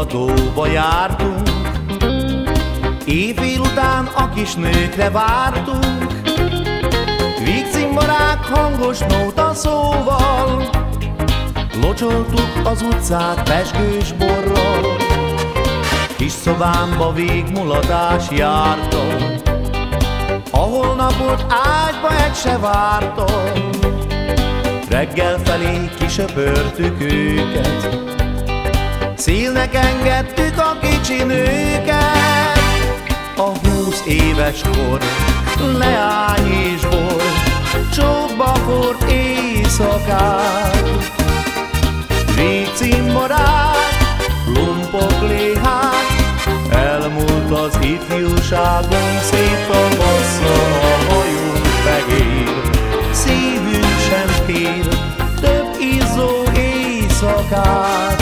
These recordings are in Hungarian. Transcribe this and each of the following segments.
mutatóba jártunk, Éjfél után a kis nőkre vártunk, Vígcimborák hangos nóta szóval, Locsoltuk az utcát pesgős borral, Kis szobámba végmulatás jártam, Ahol napot ágyba egy se vártam, Reggel felé kisöpörtük őket, Szílnek engedtük a kicsi nőket, a húsz éves kor, leány és bor, csókba fort éjszakát. Végcimborák, lumpok léhák, elmúlt az ifjúságunk, szép tavasszal a hajunk fehér, szívünk sem kér, több izzó éjszakát.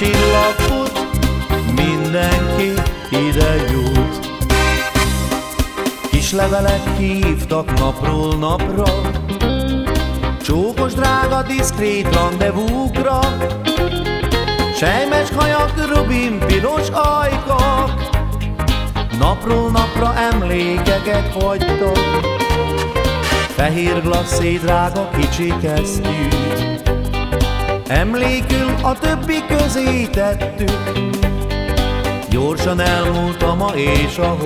Mint csillagfut, mindenki ide jut. Kis levelek hívtak napról napra, Csókos drága diszkrét rendezvúkra, Sejmes hajak, rubin, piros ajkak, Napról napra emlékeket hagytak, Fehér glasszé drága kicsi kesztyűt, Emlékül a többi közé tettük, Gyorsan elmúlt a ma és a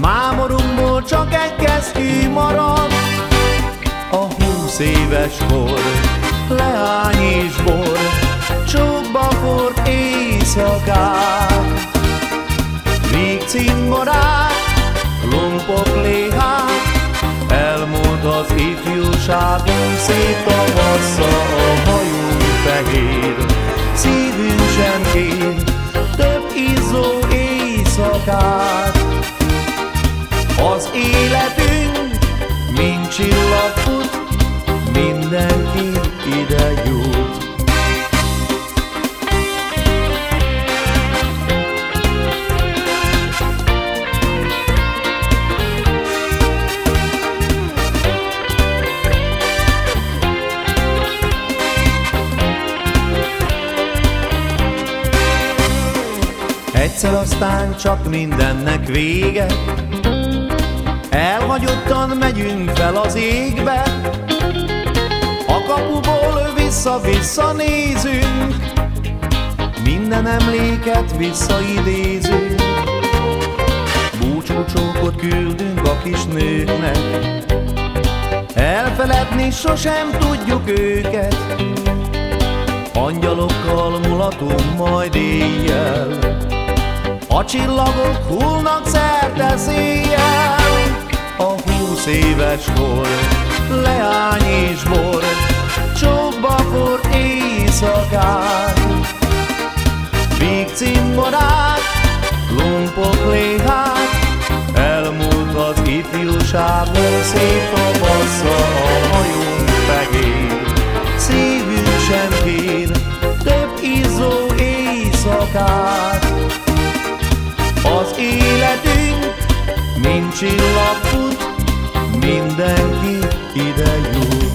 Mámorunkból csak egy kesztyű marad, A húsz éves kor, leány és bor, Csókba fort éjszakák, Vígcimborák, lumpok léhák, Elmúlt az ifjúságunk, szép tavassa a hajunk fehér, Szívünk sem kér, több izzó éjszakát. Az életünk, mint csillagfut, mindenki ide Egyszer aztán csak mindennek vége, Elhagyottan megyünk fel az égbe, A kapuból vissza-vissza nézünk, Minden emléket visszaidézünk. Búcsúcsókot küldünk a kis nőknek, Elfeledni sosem tudjuk őket, Angyalokkal mulatunk majd éjjel, a csillagok hullnak szerte széjjel, a húsz éves kor, leány és bor, csókba fort éjszakát. Vígcimborák, lumpok léhák, elmúlt az ifjúságunk, szép tavassza a hajunk fehér. Szívünk sem kér, több izzó csillag mindenki ide jut.